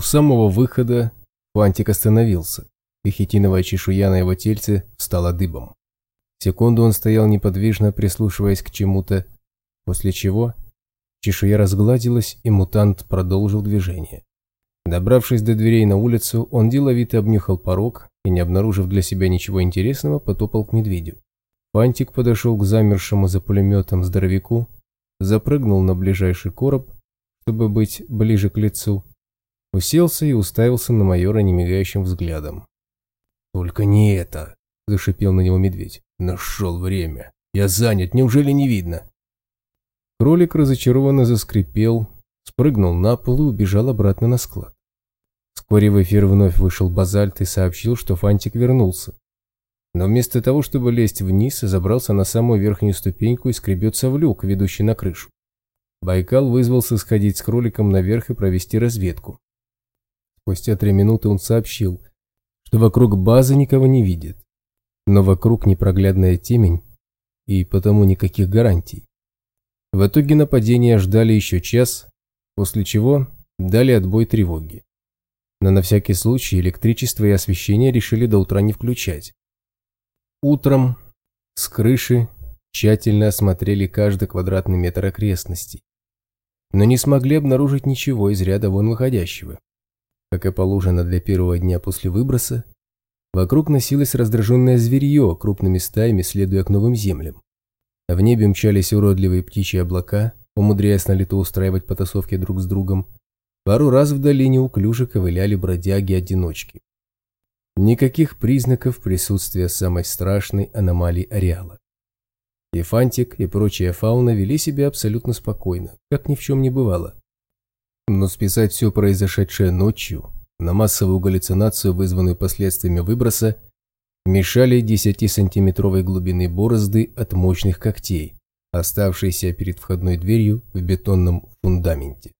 У самого выхода Фантик остановился, и хитиновая чешуя на его тельце стала дыбом. Секунду он стоял неподвижно, прислушиваясь к чему-то, после чего чешуя разгладилась, и мутант продолжил движение. Добравшись до дверей на улицу, он деловито обнюхал порог и, не обнаружив для себя ничего интересного, потопал к медведю. Фантик подошел к замершему за пулеметом здоровяку, запрыгнул на ближайший короб, чтобы быть ближе к лицу, уселся и уставился на майора немигающим взглядом. «Только не это!» – зашипел на него медведь. «Нашел время! Я занят, неужели не видно?» Кролик разочарованно заскрипел, спрыгнул на пол и убежал обратно на склад. Вскоре в эфир вновь вышел Базальт и сообщил, что Фантик вернулся. Но вместо того, чтобы лезть вниз, забрался на самую верхнюю ступеньку и скребется в люк, ведущий на крышу. Байкал вызвался сходить с кроликом наверх и провести разведку. Спустя три минуты он сообщил, что вокруг базы никого не видит. Но вокруг непроглядная темень, и потому никаких гарантий. В итоге нападения ждали еще час, после чего дали отбой тревоги. Но на всякий случай электричество и освещение решили до утра не включать. Утром с крыши тщательно осмотрели каждый квадратный метр окрестностей, но не смогли обнаружить ничего из ряда вон выходящего. Как и положено для первого дня после выброса, вокруг носилось раздраженное зверье, крупными стаями следуя к новым землям. В небе мчались уродливые птичьи облака, умудряясь на лету устраивать потасовки друг с другом. Пару раз вдали неуклюже ковыляли бродяги-одиночки. Никаких признаков присутствия самой страшной аномалии ареала. И Фантик, и прочая фауна вели себя абсолютно спокойно, как ни в чем не бывало. Но списать все произошедшее ночью на массовую галлюцинацию, вызванную последствиями выброса, мешали 10-сантиметровой глубины борозды от мощных когтей, оставшиеся перед входной дверью в бетонном фундаменте.